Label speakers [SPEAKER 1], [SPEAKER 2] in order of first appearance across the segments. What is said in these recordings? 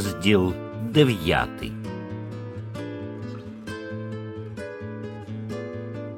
[SPEAKER 1] Розділ дев'ятий.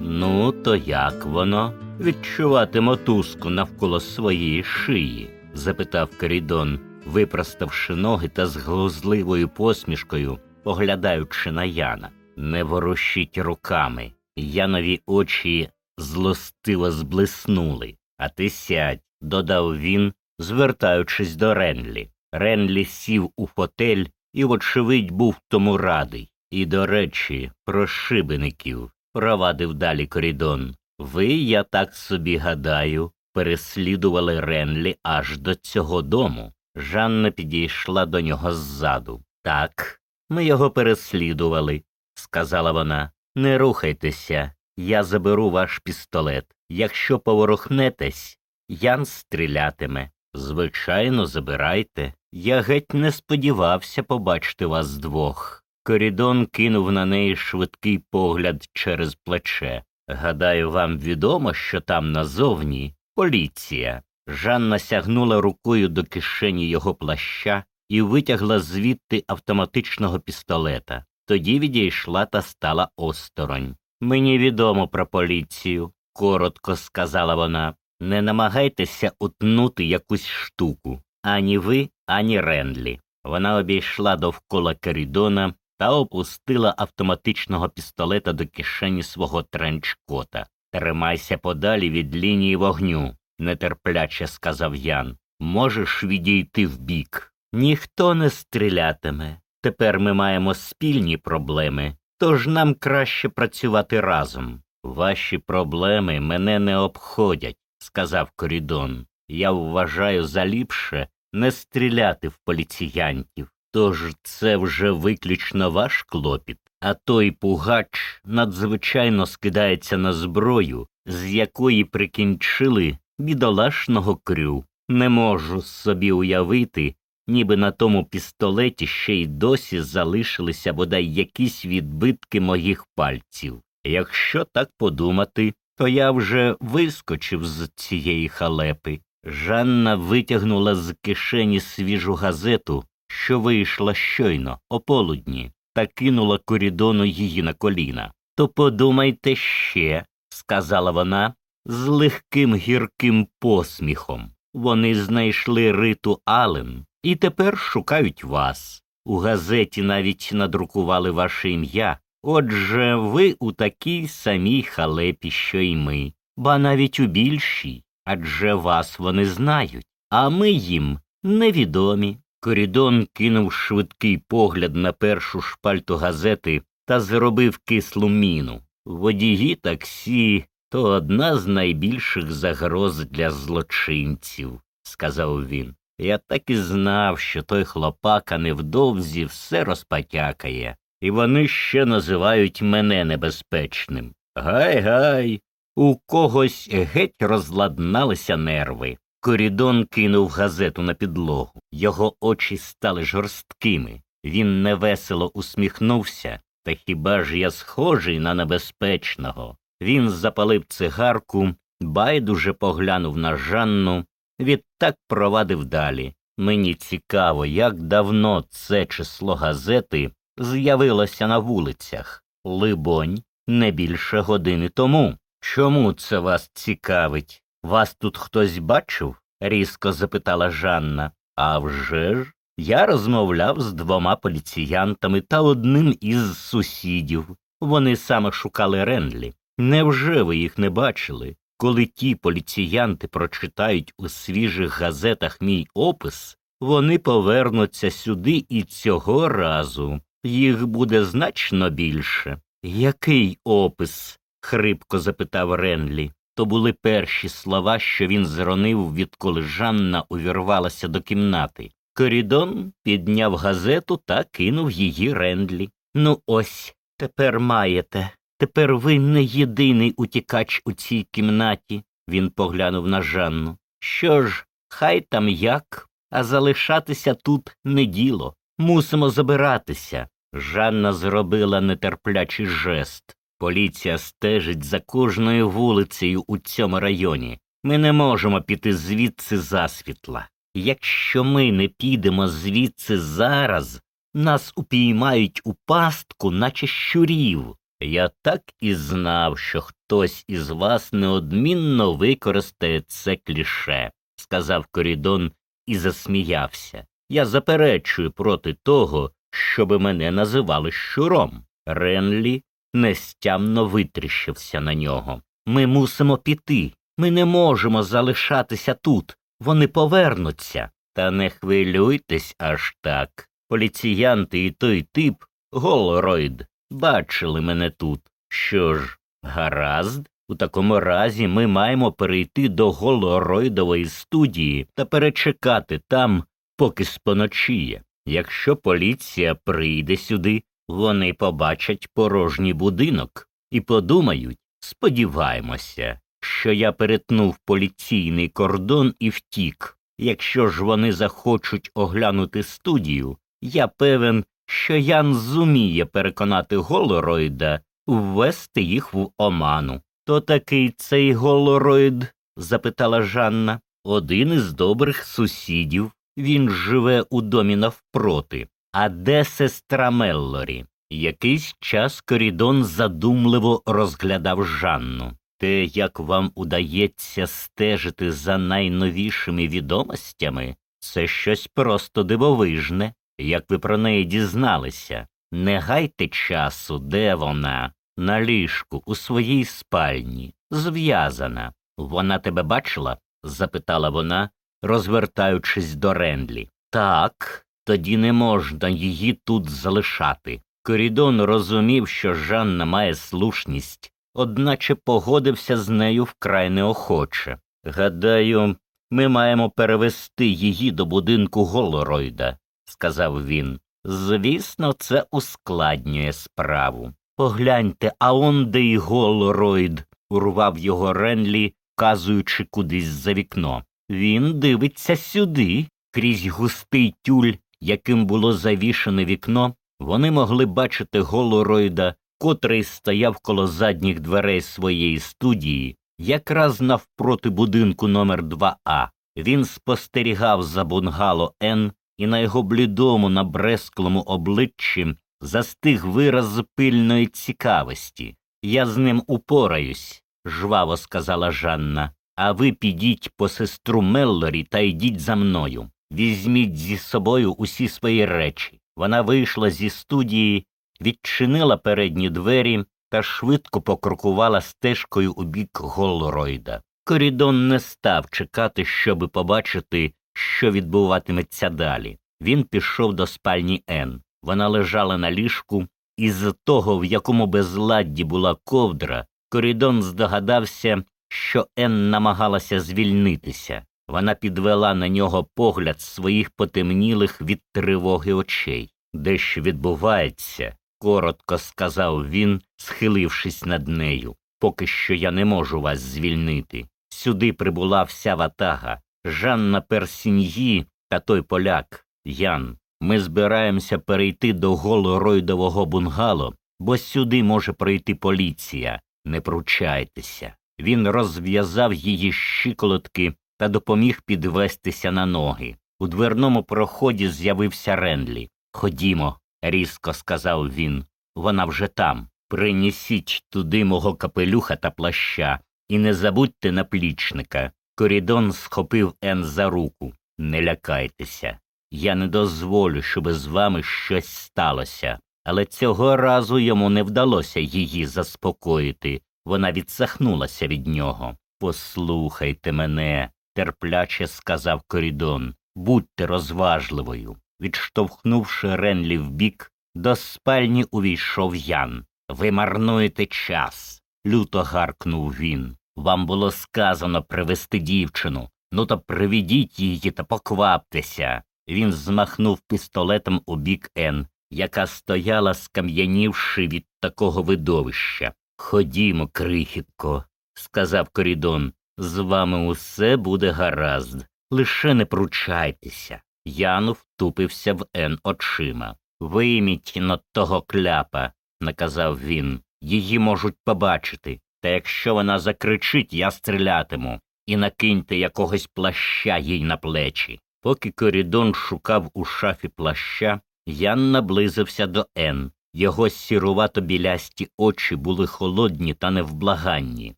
[SPEAKER 1] Ну, то як воно відчувати мотузку навколо своєї шиї? запитав Корідон, випроставши ноги та з глузливою посмішкою, поглядаючи на Яна. Не ворушіть руками. Янові очі злостиво зблиснули. А ти сядь, додав він, звертаючись до Ренлі. Ренлі сів у фотель і, вочевидь, був тому радий. І, до речі, про шибеників провадив далі корідон. Ви, я так собі гадаю, переслідували Ренлі аж до цього дому. Жанна підійшла до нього ззаду. Так, ми його переслідували, сказала вона. Не рухайтеся, я заберу ваш пістолет. Якщо поворухнетесь, Ян стрілятиме. Звичайно, забирайте. Я геть не сподівався побачити вас двох. Корідон кинув на неї швидкий погляд через плече. Гадаю, вам відомо, що там назовні поліція. Жанна сягнула рукою до кишені його плаща і витягла звідти автоматичного пістолета. Тоді відійшла та стала осторонь. Мені відомо про поліцію, коротко сказала вона. Не намагайтеся утнути якусь штуку. Ані ви, ані Ренлі. Вона обійшла довкола корідона та опустила автоматичного пістолета до кишені свого тренчкота. Тримайся подалі від лінії вогню, нетерпляче сказав Ян. Можеш відійти вбік. Ніхто не стрілятиме. Тепер ми маємо спільні проблеми, тож нам краще працювати разом. Ваші проблеми мене не обходять, сказав Корідон. Я вважаю за ліпше не стріляти в поліціянтів. Тож це вже виключно ваш клопіт, а той пугач надзвичайно скидається на зброю, з якої прикінчили бідолашного крю. Не можу собі уявити, ніби на тому пістолеті ще й досі залишилися бодай якісь відбитки моїх пальців. Якщо так подумати, то я вже вискочив з цієї халепи. Жанна витягнула з кишені свіжу газету, що вийшла щойно, о полудні, та кинула корідону її на коліна. То подумайте ще, сказала вона з легким гірким посміхом. Вони знайшли риту Ален і тепер шукають вас. У газеті навіть надрукували ваше ім'я. Отже, ви у такій самій халепі, що й ми, ба навіть у більшій, адже вас вони знають, а ми їм невідомі. Корідон кинув швидкий погляд на першу шпальту газети та зробив кислу міну. Водії таксі то одна з найбільших загроз для злочинців, сказав він. Я так і знав, що той хлопака невдовзі все розпатякає, і вони ще називають мене небезпечним. Гай гай. У когось геть розладналися нерви. Корідон кинув газету на підлогу. Його очі стали жорсткими. Він невесело усміхнувся. Та хіба ж я схожий на небезпечного? Він запалив цигарку, байдуже поглянув на Жанну, відтак провадив далі. Мені цікаво, як давно це число газети з'явилося на вулицях. Либонь, не більше години тому. Чому це вас цікавить? Вас тут хтось бачив? різко запитала Жанна. «А вже ж, Я розмовляв з двома поліціянтами та одним із сусідів. Вони саме шукали Ренлі. Невже ви їх не бачили? Коли ті поліціянти прочитають у свіжих газетах мій опис, вони повернуться сюди і цього разу. Їх буде значно більше. Який опис? Хрипко запитав Ренлі. То були перші слова, що він зронив, відколи Жанна увірвалася до кімнати. Корідон підняв газету та кинув її Рендлі. Ну, ось, тепер маєте. Тепер ви не єдиний утікач у цій кімнаті, він поглянув на Жанну. Що ж, хай там як, а залишатися тут не діло. Мусимо забиратися. Жанна зробила нетерплячий жест. Поліція стежить за кожною вулицею у цьому районі. Ми не можемо піти звідси засвітла. Якщо ми не підемо звідси зараз, нас упіймають у пастку, наче щурів. Я так і знав, що хтось із вас неодмінно використає це кліше, сказав Корідон і засміявся. Я заперечую проти того, щоби мене називали щуром. Ренлі нестямно витріщився на нього. Ми мусимо піти. Ми не можемо залишатися тут. Вони повернуться. Та не хвилюйтесь аж так. Поліціянти і той тип, Голройд, бачили мене тут. Що ж, гаразд, у такому разі ми маємо перейти до Голоройдової студії та перечекати там, поки споночіє. Якщо поліція прийде сюди, вони побачать порожній будинок і подумають, сподіваємося, що я перетнув поліційний кордон і втік. Якщо ж вони захочуть оглянути студію, я певен, що Ян зуміє переконати Голоройда ввести їх в оману. То такий цей Голоройд? запитала Жанна. Один із добрих сусідів. Він живе у домі навпроти. А де сестра Меллорі? Якийсь час Корідон задумливо розглядав Жанну. Те, як вам удається стежити за найновішими відомостями, це щось просто дивовижне, як ви про неї дізналися. Не гайте часу, де вона, на ліжку, у своїй спальні, зв'язана. Вона тебе бачила? запитала вона, розвертаючись до Рендлі. Так, тоді не можна її тут залишати. Корідон розумів, що Жанна має слушність, одначе погодився з нею вкрай неохоче. Гадаю, ми маємо перевести її до будинку Голоройда, сказав він. Звісно, це ускладнює справу. Погляньте, а он де й Голоройд, урвав його Ренлі, вказуючи кудись за вікно. Він дивиться сюди, крізь густий тюль, яким було завішане вікно, вони могли бачити Голоройда, котрий стояв коло задніх дверей своєї студії, якраз навпроти будинку номер 2 а Він спостерігав за бунгало Н, і на його блідому, набресклому обличчі застиг вираз пильної цікавості. Я з ним упораюсь, жваво сказала Жанна. А ви підіть по сестру Меллорі та йдіть за мною. Візьміть зі собою усі свої речі. Вона вийшла зі студії, відчинила передні двері та швидко покрокувала стежкою у бік Голройда. Корідон не став чекати, щоби побачити, що відбуватиметься далі. Він пішов до спальні Ен. Вона лежала на ліжку, і з того, в якому безладді була ковдра, Корідон здогадався, що Ен намагалася звільнитися. Вона підвела на нього погляд своїх потемнілих від тривоги очей. Дещо відбувається, коротко сказав він, схилившись над нею. Поки що я не можу вас звільнити. Сюди прибула вся ватага. Жанна Персіньї та той поляк, Ян. Ми збираємося перейти до голоройдового бунгало, бо сюди може прийти поліція. Не пручайтеся. Він розв'язав її щиколотки та допоміг підвестися на ноги. У дверному проході з'явився Ренлі. Ходімо, різко сказав він. Вона вже там. Принесіть туди мого капелюха та плаща, і не забудьте наплічника. Корідон схопив Ен за руку. Не лякайтеся. Я не дозволю, щоб з вами щось сталося. Але цього разу йому не вдалося її заспокоїти. Вона відсахнулася від нього. Послухайте мене, терпляче сказав Корідон. Будьте розважливою. Відштовхнувши Ренлі вбік, до спальні увійшов Ян. Ви марнуєте час, люто гаркнув він. Вам було сказано привести дівчину. Ну то приведіть її та покваптеся. Він змахнув пістолетом у бік Ен, яка стояла, скам'янівши від такого видовища. Ходімо, крихітко, сказав Корідон. З вами усе буде гаразд. Лише не пручайтеся. Яну втупився в Ен очима. Вийміть над того кляпа, наказав він. Її можуть побачити. Та якщо вона закричить, я стрілятиму, і накиньте якогось плаща їй на плечі. Поки Корідон шукав у шафі плаща, Ян наблизився до Ен. Його сірувато білясті очі були холодні та невблаганні.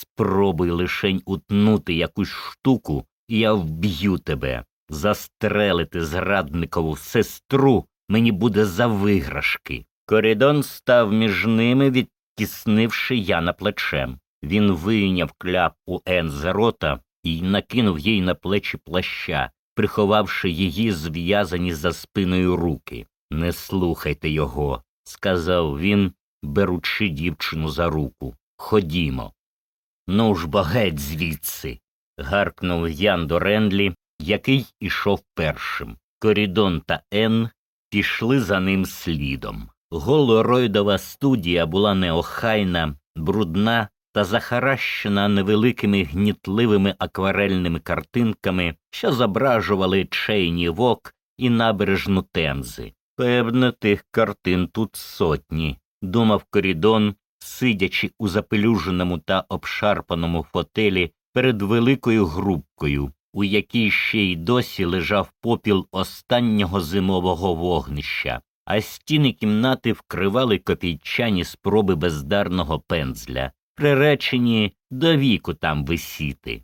[SPEAKER 1] Спробуй лишень утнути якусь штуку, і я вб'ю тебе. Застрелити зрадникову сестру мені буде за виграшки. Корідон став між ними, відтіснивши Яна плечем. Він вийняв кляп у Ен з рота і накинув їй на плечі плаща, приховавши її зв'язані за спиною руки. Не слухайте його, сказав він, беручи дівчину за руку. Ходімо. Ну ж бо геть звідси. гаркнув Ян до Рендлі, який ішов першим. Корідон та Ен пішли за ним слідом. Голоройдова студія була неохайна, брудна та захаращена невеликими гнітливими акварельними картинками, що зображували чейні вок і набережну темзи. Певне, тих картин тут сотні, думав Корідон, сидячи у запелюженому та обшарпаному фотелі перед великою грубкою, у якій ще й досі лежав попіл останнього зимового вогнища, а стіни кімнати вкривали копійчані спроби бездарного пензля, приречені до віку там висіти.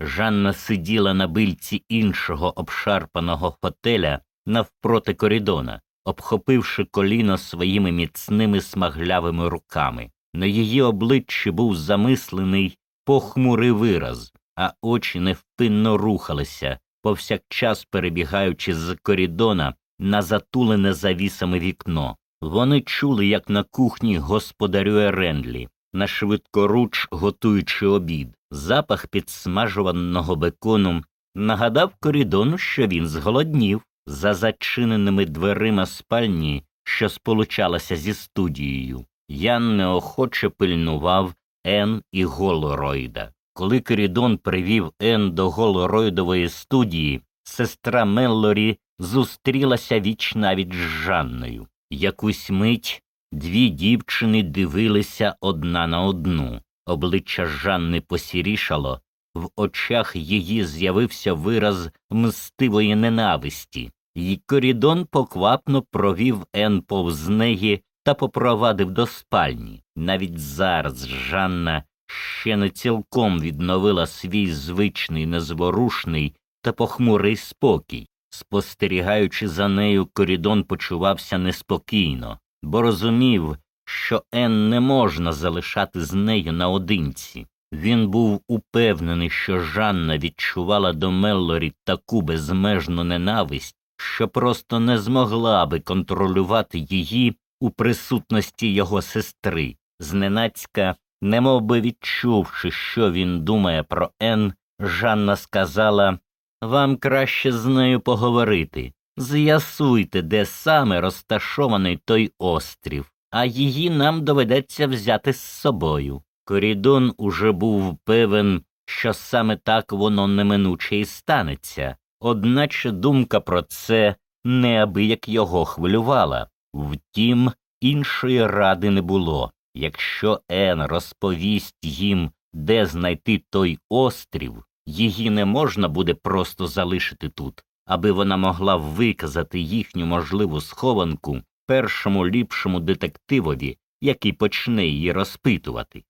[SPEAKER 1] Жанна сиділа на бильці іншого обшарпаного фотеля навпроти корідона, обхопивши коліно своїми міцними смаглявими руками. На її обличчі був замислений похмурий вираз, а очі невпинно рухалися, повсякчас перебігаючи з корідона на затулене завісами вікно. Вони чули, як на кухні господарює Рендлі, на швидкоруч готуючи обід. Запах підсмажуваного бекону нагадав корідону, що він зголоднів за зачиненими дверима спальні, що сполучалася зі студією. Ян неохоче пильнував Ен і Голоройда. Коли Корідон привів Ен до Голоройдової студії, сестра Меллорі зустрілася віч навіть з Жанною. Якусь мить дві дівчини дивилися одна на одну. Обличчя Жанни посірішало, в очах її з'явився вираз мстивої ненависті, і корідон поквапно провів Ен повз неї та попровадив до спальні. Навіть зараз Жанна ще не цілком відновила свій звичний незворушний та похмурий спокій. Спостерігаючи за нею, корідон почувався неспокійно, бо розумів, що Ен не можна залишати з нею наодинці. Він був упевнений, що Жанна відчувала до Меллорі таку безмежну ненависть, що просто не змогла би контролювати її у присутності його сестри. Зненацька, немов би відчувши, що він думає про Ен, Жанна сказала Вам краще з нею поговорити. З'ясуйте, де саме розташований той острів, а її нам доведеться взяти з собою. Корідон уже був певен, що саме так воно неминуче і станеться, одначе думка про це неабияк його хвилювала. Втім, іншої ради не було. Якщо Ен розповість їм, де знайти той острів, її не можна буде просто залишити тут, аби вона могла виказати їхню можливу схованку першому ліпшому детективові, який почне її розпитувати.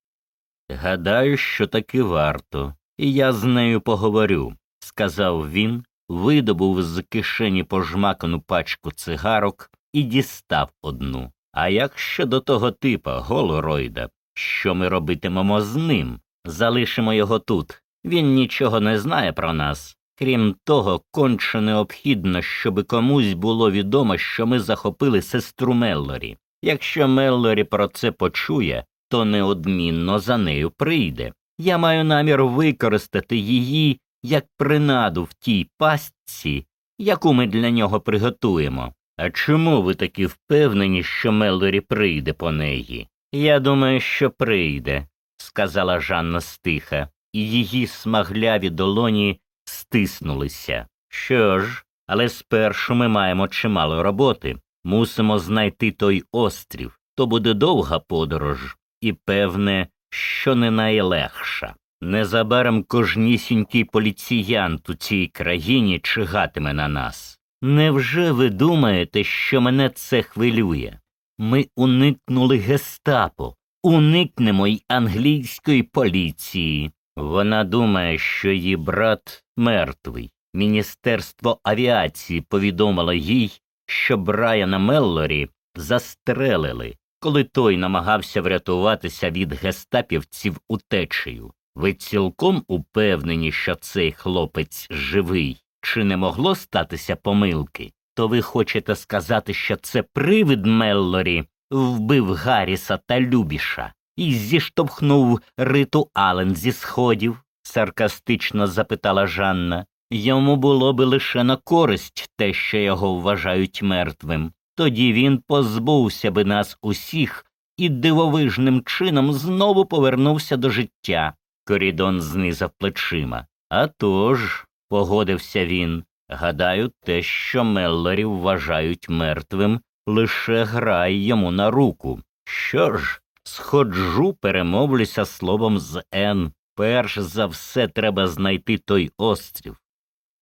[SPEAKER 1] Гадаю, що таки варто, і я з нею поговорю, сказав він, видобув з кишені пожмакану пачку цигарок і дістав одну. А як щодо того типа, Голоройда, що ми робитимемо з ним? Залишимо його тут. Він нічого не знає про нас. Крім того, конче необхідно, щоби комусь було відомо, що ми захопили сестру Меллорі. Якщо Меллорі про це почує, то неодмінно за нею прийде. Я маю намір використати її як принаду в тій пастці, яку ми для нього приготуємо. А чому ви такі впевнені, що Меллорі прийде по неї? Я думаю, що прийде, сказала Жанна стиха, і її смагляві долоні стиснулися. Що ж, але спершу ми маємо чимало роботи. Мусимо знайти той острів. То буде довга подорож, і певне, що не найлегша. Незабаром кожнісінький поліціянт у цій країні чигатиме на нас. Невже ви думаєте, що мене це хвилює? Ми уникнули гестапо, уникнемо й англійської поліції. Вона думає, що її брат мертвий. Міністерство авіації повідомило їй, що Брайана Меллорі застрелили, коли той намагався врятуватися від гестапівців утечею. Ви цілком упевнені, що цей хлопець живий, чи не могло статися помилки? То ви хочете сказати, що це привид Меллорі вбив Гарріса та Любіша і зіштовхнув Риту Ален зі сходів? саркастично запитала Жанна. Йому було би лише на користь те, що його вважають мертвим. Тоді він позбувся би нас усіх і дивовижним чином знову повернувся до життя. Корідон знизав плечима. «А тож», – погодився він, гадаю, те, що Меллорі вважають мертвим, лише грає йому на руку. Що ж, сходжу, перемовлюся словом з Ен. Перш за все треба знайти той острів.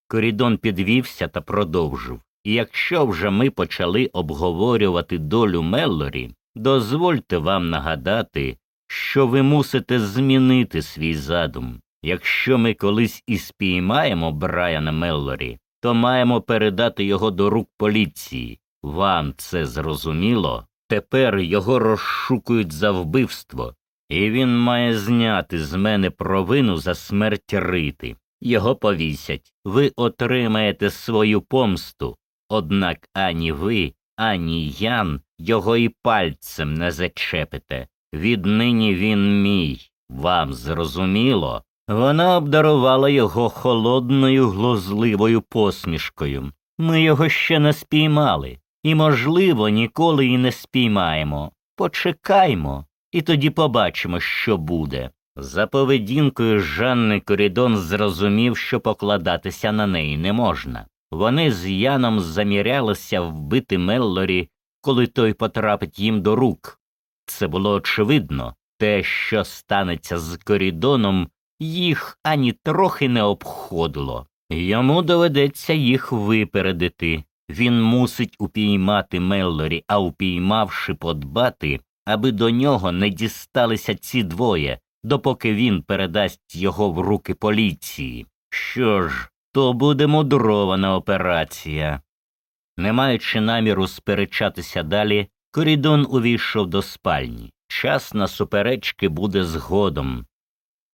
[SPEAKER 1] Корідон підвівся та продовжив. І якщо вже ми почали обговорювати долю Меллорі, дозвольте вам нагадати, що ви мусите змінити свій задум. Якщо ми колись і спіймаємо Брайана Меллорі, то маємо передати його до рук поліції. Вам це зрозуміло? Тепер його розшукують за вбивство, і він має зняти з мене провину за смерть Рити. Його повісять. Ви отримаєте свою помсту. Однак ані ви, ані Ян його і пальцем не зачепите. Віднині він мій. Вам зрозуміло? Вона обдарувала його холодною глузливою посмішкою. Ми його ще не спіймали, і, можливо, ніколи і не спіймаємо. Почекаймо, і тоді побачимо, що буде. За поведінкою Жанни Корідон зрозумів, що покладатися на неї не можна. Вони з Яном замірялися вбити Меллорі, коли той потрапить їм до рук. Це було очевидно те, що станеться з корідоном, їх ані трохи не обходило. Йому доведеться їх випередити. Він мусить упіймати Меллорі, а упіймавши подбати, аби до нього не дісталися ці двоє, допоки він передасть його в руки поліції. Що ж, то буде мудрована операція. Не маючи наміру сперечатися далі, Корідон увійшов до спальні. Час на суперечки буде згодом.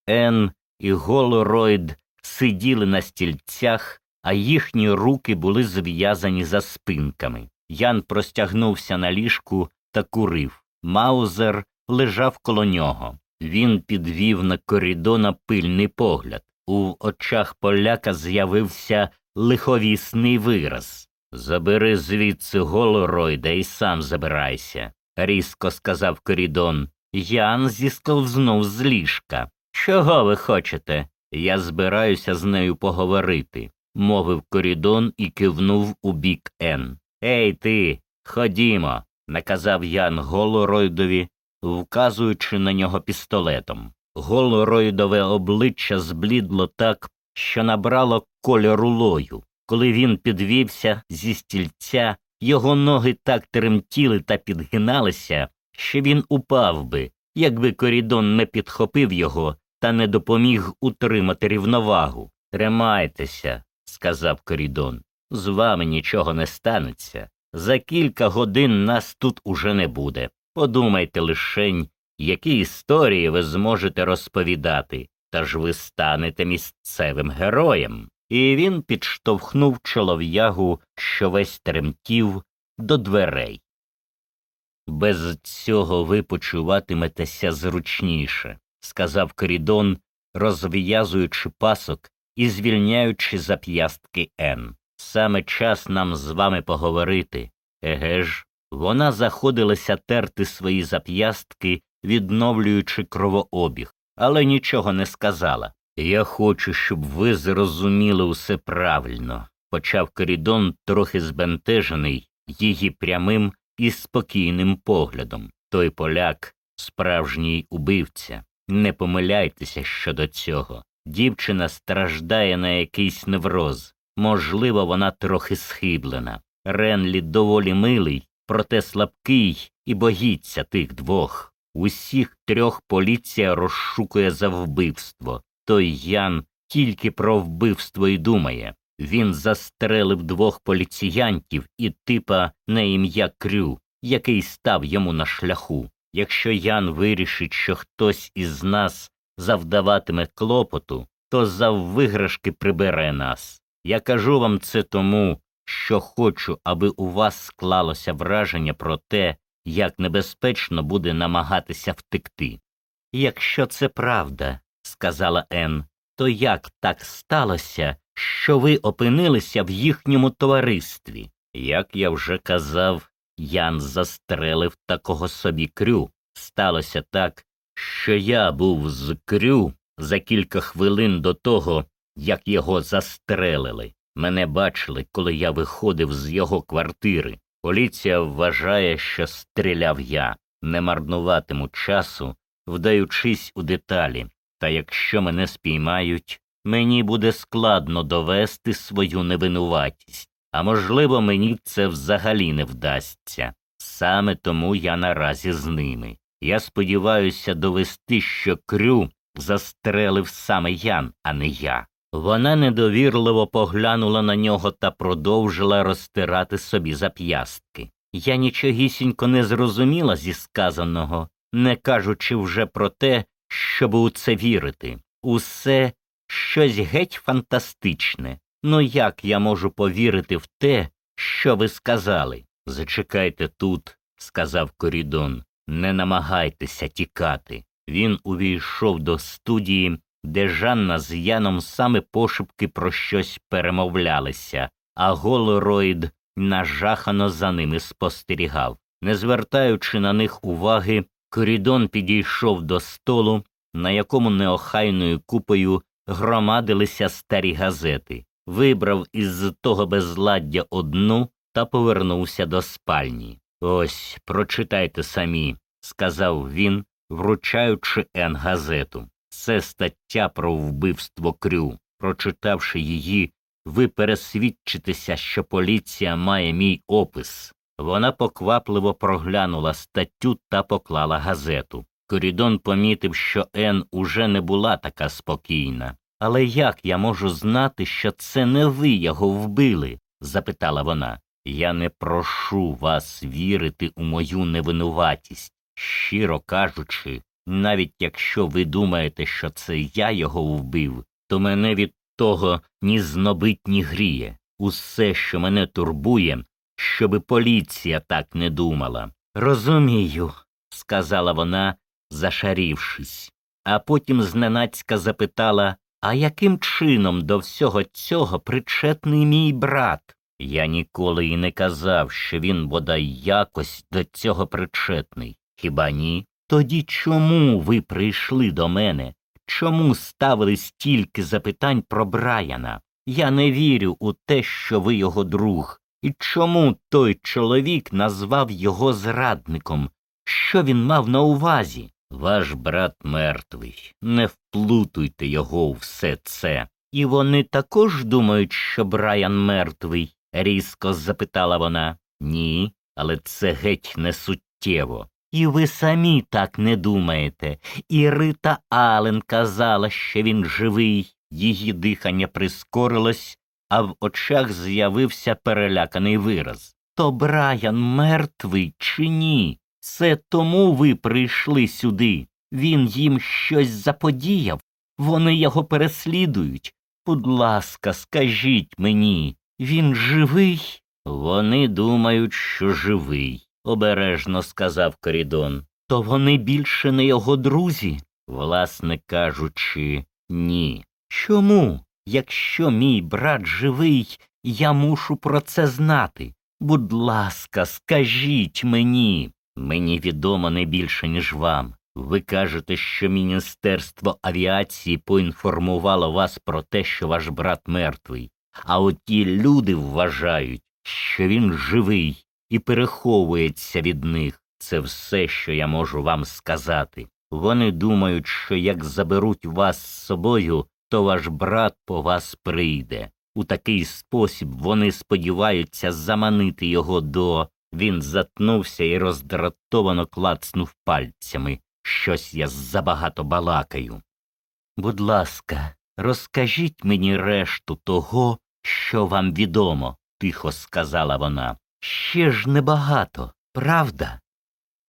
[SPEAKER 1] Ен і Голоройд сиділи на стільцях, а їхні руки були зв'язані за спинками. Ян простягнувся на ліжку та курив. Маузер лежав коло нього. Він підвів на корідона пильний погляд. У очах поляка з'явився лиховісний вираз. Забери звідси Голоройда і сам забирайся, різко сказав корідон. Ян зісковзнув з ліжка. Чого ви хочете? Я збираюся з нею поговорити, мовив корідон і кивнув у бік Ен. Ей ти, ходімо, наказав Ян Голоройдові, вказуючи на нього пістолетом. Голоройдове обличчя зблідло так, що набрало кольору лою. Коли він підвівся зі стільця, його ноги так тремтіли та підгиналися, що він упав би, якби корідон не підхопив його та не допоміг утримати рівновагу. Тримайтеся, сказав Корідон. З вами нічого не станеться. За кілька годин нас тут уже не буде. Подумайте лишень, які історії ви зможете розповідати, та ж ви станете місцевим героєм. І він підштовхнув чолов'ягу, що весь тремтів, до дверей. Без цього ви почуватиметеся зручніше, сказав Корідон, розв'язуючи пасок і звільняючи зап'ястки Н. Саме час нам з вами поговорити. Еге ж, вона заходилася терти свої зап'ястки, відновлюючи кровообіг, але нічого не сказала. Я хочу, щоб ви зрозуміли усе правильно, почав Корідон, трохи збентежений, її прямим і спокійним поглядом. Той поляк справжній убивця. Не помиляйтеся щодо цього. Дівчина страждає на якийсь невроз. Можливо, вона трохи схиблена. Ренлі доволі милий, проте слабкий і боїться тих двох. Усіх трьох поліція розшукує за вбивство. Той Ян тільки про вбивство й думає. Він застрелив двох поліціянтів і типа на ім'я Крю, який став йому на шляху. Якщо Ян вирішить, що хтось із нас завдаватиме клопоту, то заввиграшки прибере нас. Я кажу вам це тому, що хочу, аби у вас склалося враження про те, як небезпечно буде намагатися втекти. Якщо це правда, сказала Ен, то як так сталося, що ви опинилися в їхньому товаристві? Як я вже казав, Ян застрелив такого собі крю. Сталося так, що я був з крю за кілька хвилин до того, як його застрелили. Мене бачили, коли я виходив з його квартири. Поліція вважає, що стріляв я, не марнуватиму часу, вдаючись у деталі, та якщо мене спіймають, мені буде складно довести свою невинуватість, а можливо, мені це взагалі не вдасться. Саме тому я наразі з ними. Я сподіваюся довести, що крю застрелив саме Ян, а не я. Вона недовірливо поглянула на нього та продовжила розтирати собі зап'ястки. Я нічогісінько не зрозуміла зі сказаного, не кажучи вже про те, щоб у це вірити. Усе щось геть фантастичне. Ну як я можу повірити в те, що ви сказали? Зачекайте тут, сказав Корідон, не намагайтеся тікати. Він увійшов до студії, де Жанна з Яном саме пошепки про щось перемовлялися, а Голороїд нажахано за ними спостерігав. Не звертаючи на них уваги, корідон підійшов до столу, на якому неохайною купою громадилися старі газети, вибрав із того безладдя одну та повернувся до спальні. Ось, прочитайте самі, сказав він, вручаючи Ен газету. Це стаття про вбивство крю. Прочитавши її, ви пересвідчитеся, що поліція має мій опис. Вона поквапливо проглянула статтю та поклала газету. Корідон помітив, що Ен уже не була така спокійна. Але як я можу знати, що це не ви його вбили? запитала вона. Я не прошу вас вірити у мою невинуватість. Щиро кажучи, навіть якщо ви думаєте, що це я його вбив, то мене від того ні знобить, ні гріє. Усе, що мене турбує, щоби поліція так не думала. Розумію, сказала вона, зашарівшись, а потім зненацька запитала А яким чином до всього цього причетний мій брат? Я ніколи й не казав, що він бодай якось до цього причетний. Хіба ні? Тоді чому ви прийшли до мене? Чому ставили стільки запитань про Брайана? Я не вірю у те, що ви його друг. І чому той чоловік назвав його зрадником? Що він мав на увазі? Ваш брат мертвий. Не вплутуйте його у все це. І вони також думають, що Брайан мертвий? різко запитала вона. Ні, але це геть не суттєво. І ви самі так не думаєте. І Рита Ален казала, що він живий. Її дихання прискорилось, а в очах з'явився переляканий вираз. То Брайан мертвий чи ні? Це тому ви прийшли сюди. Він їм щось заподіяв. Вони його переслідують. Будь ласка, скажіть мені, він живий? Вони думають, що живий, обережно сказав Корідон. То вони більше не його друзі? Власне кажучи, ні. Чому? Якщо мій брат живий, я мушу про це знати. Будь ласка, скажіть мені. Мені відомо не більше, ніж вам. Ви кажете, що Міністерство авіації поінформувало вас про те, що ваш брат мертвий, а от ті люди вважають, що він живий і переховується від них. Це все, що я можу вам сказати. Вони думають, що як заберуть вас з собою, то ваш брат по вас прийде. У такий спосіб вони сподіваються заманити його до. Він затнувся і роздратовано клацнув пальцями. Щось я забагато балакаю. Будь ласка, розкажіть мені решту того, що вам відомо, тихо сказала вона. Ще ж небагато, правда?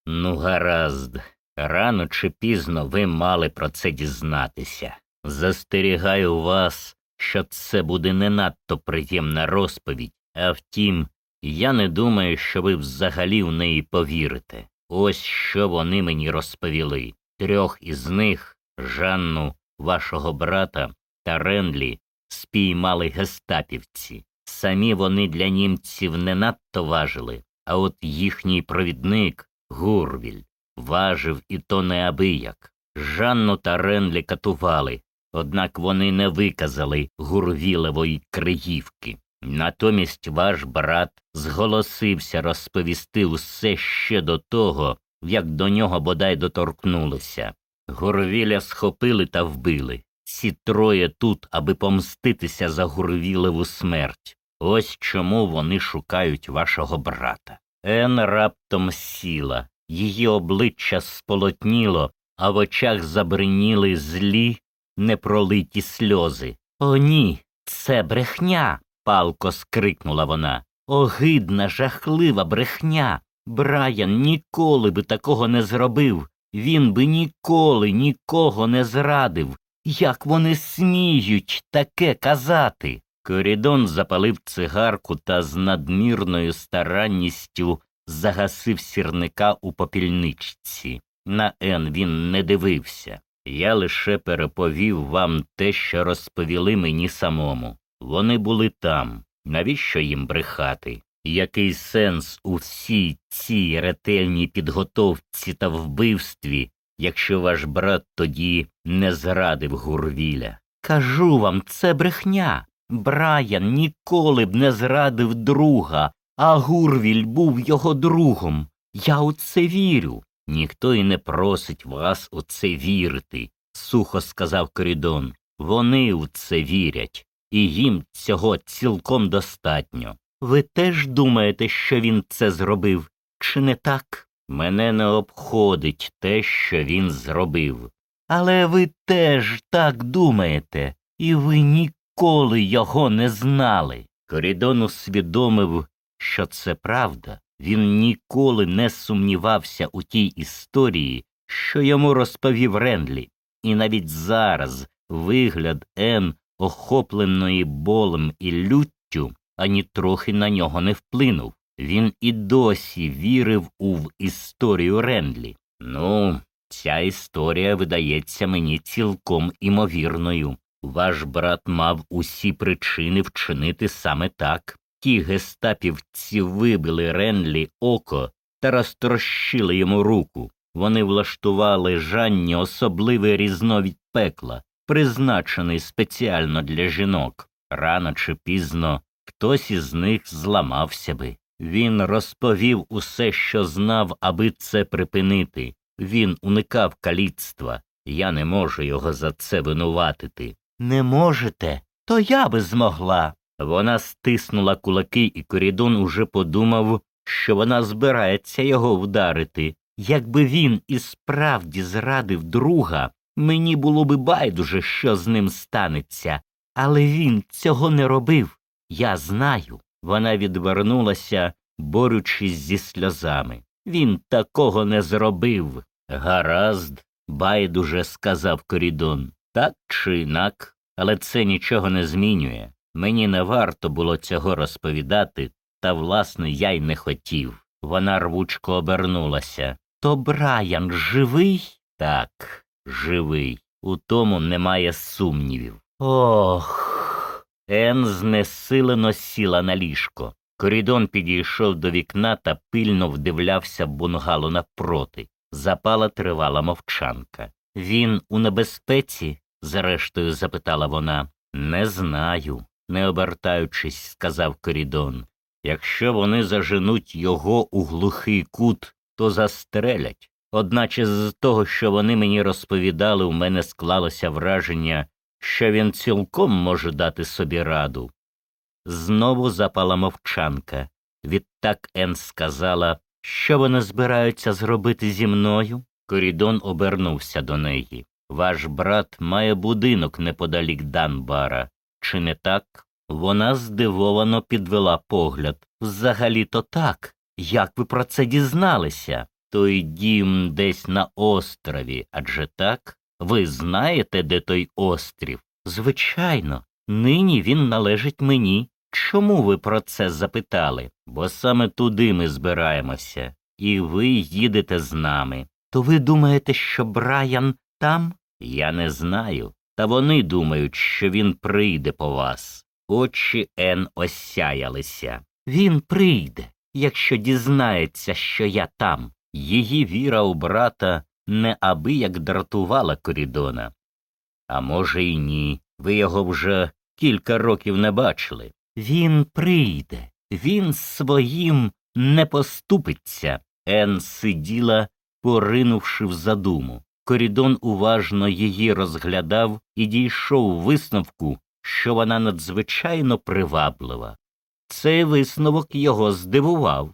[SPEAKER 1] Ну, гаразд, рано чи пізно ви мали про це дізнатися. Застерігаю вас, що це буде не надто приємна розповідь, а втім, я не думаю, що ви взагалі в неї повірите. Ось що вони мені розповіли. Трьох із них, Жанну, вашого брата та Ренлі, спіймали гестапівці. Самі вони для німців не надто важили, а от їхній провідник, Гурвіль, важив і то неабияк. Жанну та Ренлі катували, однак вони не виказали Гурвілевої криївки. Натомість ваш брат зголосився розповісти все ще до того, як до нього бодай доторкнулися. Гурвіля схопили та вбили. Ці троє тут, аби помститися за Гурвілеву смерть. Ось чому вони шукають вашого брата. Ен раптом сіла, її обличчя сполотніло, а в очах забриніли злі, непролиті сльози. О, ні, це брехня. палко скрикнула вона. Огидна, жахлива брехня. Брайан ніколи би такого не зробив. Він би ніколи нікого не зрадив. Як вони сміють таке казати? Корідон запалив цигарку та з надмірною старанністю загасив сірника у попільничці. На Ен він не дивився. Я лише переповів вам те, що розповіли мені самому. Вони були там. Навіщо їм брехати? Який сенс у всій цій ретельній підготовці та вбивстві, якщо ваш брат тоді не зрадив Гурвіля? Кажу вам, це брехня. Брайан ніколи б не зрадив друга, а Гурвіль був його другом. Я у це вірю. Ніхто і не просить вас у це вірити, сухо сказав Корідон. Вони у це вірять, і їм цього цілком достатньо. Ви теж думаєте, що він це зробив, чи не так? Мене не обходить те, що він зробив. Але ви теж так думаєте, і ви ніколи його не знали. Корідон усвідомив, що це правда. Він ніколи не сумнівався у тій історії, що йому розповів Ренлі, і навіть зараз вигляд Ен, охопленої болем і люттю, ані трохи на нього не вплинув. Він і досі вірив у історію Ренлі. Ну, ця історія видається мені цілком імовірною. Ваш брат мав усі причини вчинити саме так. Ті гестапівці вибили Ренлі око та розтрощили йому руку. Вони влаштували Жанні особливий різновід пекла, призначений спеціально для жінок. Рано чи пізно хтось із них зламався би. Він розповів усе, що знав, аби це припинити. Він уникав каліцтва. Я не можу його за це винуватити. Не можете? То я би змогла. Вона стиснула кулаки, і Корідон уже подумав, що вона збирається його вдарити. Якби він і справді зрадив друга, мені було би байдуже, що з ним станеться, але він цього не робив. Я знаю. Вона відвернулася, борючись зі сльозами. Він такого не зробив. Гаразд, байдуже сказав Корідон. Так чи інак, але це нічого не змінює. Мені не варто було цього розповідати, та, власне, я й не хотів. Вона рвучко обернулася. То Брайан живий? Так, живий. У тому немає сумнівів. Ох. Ен знесилено сіла на ліжко. Корідон підійшов до вікна та пильно вдивлявся в бунгало навпроти. Запала тривала мовчанка. Він у небезпеці? зрештою запитала вона. Не знаю, не обертаючись, сказав Корідон. Якщо вони заженуть його у глухий кут, то застрелять. Одначе з того, що вони мені розповідали, у мене склалося враження, що він цілком може дати собі раду. Знову запала мовчанка. Відтак Ен сказала, що вони збираються зробити зі мною. Корідон обернувся до неї. Ваш брат має будинок неподалік Данбара. Чи не так? Вона здивовано підвела погляд. Взагалі то так. Як ви про це дізналися? Той дім десь на острові, адже так? Ви знаєте, де той острів? Звичайно, нині він належить мені. Чому ви про це запитали? Бо саме туди ми збираємося, і ви їдете з нами. То ви думаєте, що Брайан там? Я не знаю. Та вони думають, що він прийде по вас. Очі Ен осяялися. Він прийде, якщо дізнається, що я там. Її віра у брата неабияк дратувала корідона. А може, й ні. Ви його вже кілька років не бачили. Він прийде, він своїм не поступиться. Ен сиділа, поринувши в задуму. Корідон уважно її розглядав і дійшов висновку, що вона надзвичайно приваблива. Цей висновок його здивував.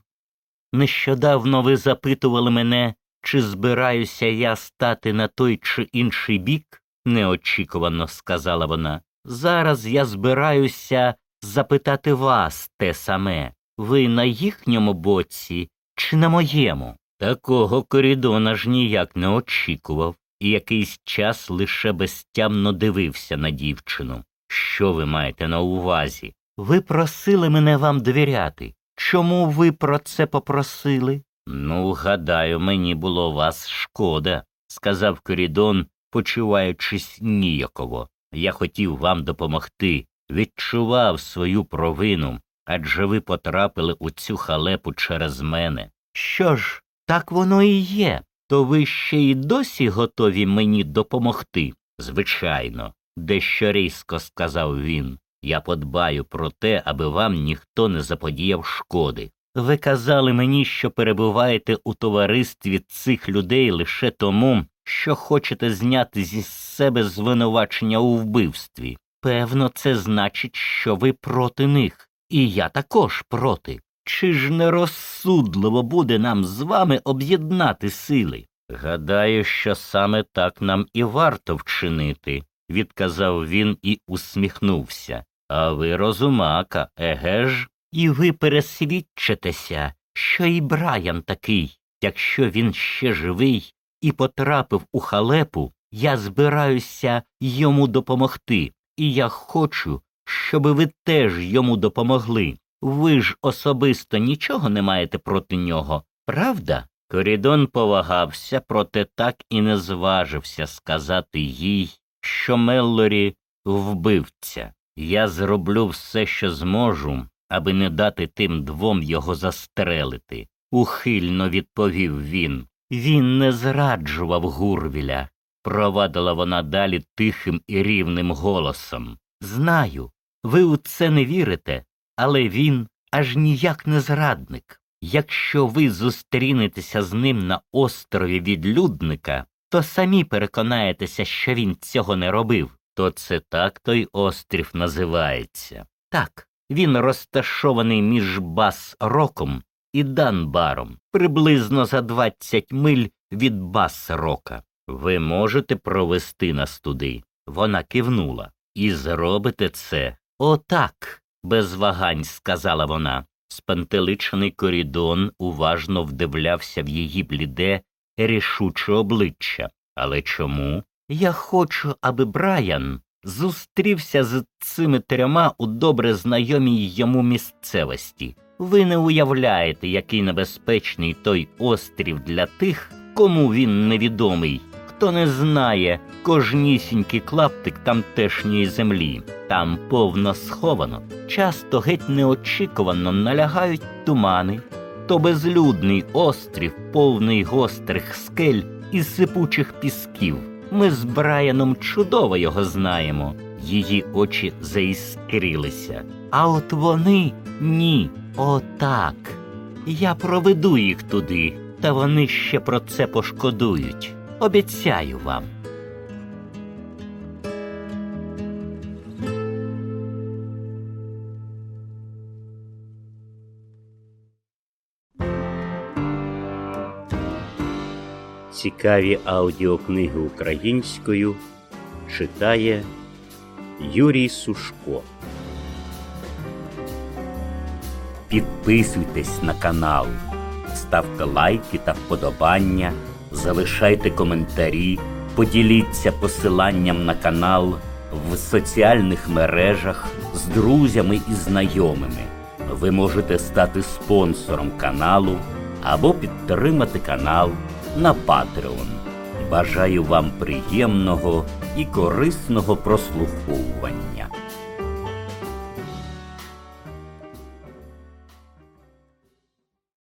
[SPEAKER 1] Нещодавно ви запитували мене, чи збираюся я стати на той чи інший бік, неочікувано сказала вона. Зараз я збираюся запитати вас те саме. Ви на їхньому боці чи на моєму? Такого корідона ж ніяк не очікував і якийсь час лише безтямно дивився на дівчину. Що ви маєте на увазі? Ви просили мене вам довіряти. Чому ви про це попросили? Ну, гадаю, мені було вас шкода, сказав Корідон, почуваючись ніяково. Я хотів вам допомогти, відчував свою провину, адже ви потрапили у цю халепу через мене. Що ж, так воно і є. То ви ще й досі готові мені допомогти? Звичайно, дещо різко сказав він. Я подбаю про те, аби вам ніхто не заподіяв шкоди. Ви казали мені, що перебуваєте у товаристві цих людей лише тому, що хочете зняти зі себе звинувачення у вбивстві. Певно, це значить, що ви проти них, і я також проти. Чи ж не розсудливо буде нам з вами об'єднати сили? Гадаю, що саме так нам і варто вчинити, відказав він і усміхнувся. А ви розумака, еге ж? І ви пересвідчитеся, що і Брайан такий, якщо він ще живий і потрапив у халепу, я збираюся йому допомогти, і я хочу, щоби ви теж йому допомогли. Ви ж особисто нічого не маєте проти нього, правда? Корідон повагався, проте так і не зважився сказати їй, що Меллорі вбивця. Я зроблю все, що зможу, аби не дати тим двом його застрелити, ухильно відповів він. Він не зраджував Гурвіля, провадила вона далі тихим і рівним голосом. Знаю, ви у це не вірите, але він аж ніяк не зрадник. Якщо ви зустрінетеся з ним на острові відлюдника, то самі переконаєтеся, що він цього не робив. То це так той острів називається. Так, він розташований між Бас-Роком і Данбаром, приблизно за 20 миль від Бас-Рока. Ви можете провести нас туди. Вона кивнула. І зробите це отак. Без вагань сказала вона. Спантеличений корідон уважно вдивлявся в її бліде, рішуче обличчя. Але чому? Я хочу, аби Брайан зустрівся з цими трьома у добре знайомій йому місцевості. Ви не уявляєте, який небезпечний той острів для тих, кому він невідомий, хто не знає кожнісінький клаптик тамтешньої землі. Там повно сховано, часто геть неочікувано налягають тумани. То безлюдний острів, повний гострих скель і сипучих пісків. Ми з Брайаном чудово його знаємо. Її очі заіскрилися. А от вони ні, отак. Я проведу їх туди, та вони ще про це пошкодують. Обіцяю вам.
[SPEAKER 2] Цікаві аудіокниги українською читає Юрій Сушко.
[SPEAKER 1] Підписуйтесь на канал, ставте лайки та вподобання, залишайте коментарі, поділіться посиланням на канал в соціальних мережах з друзями і знайомими. Ви можете стати спонсором каналу або підтримати канал на Patreon. Бажаю вам приємного і корисного прослуховування.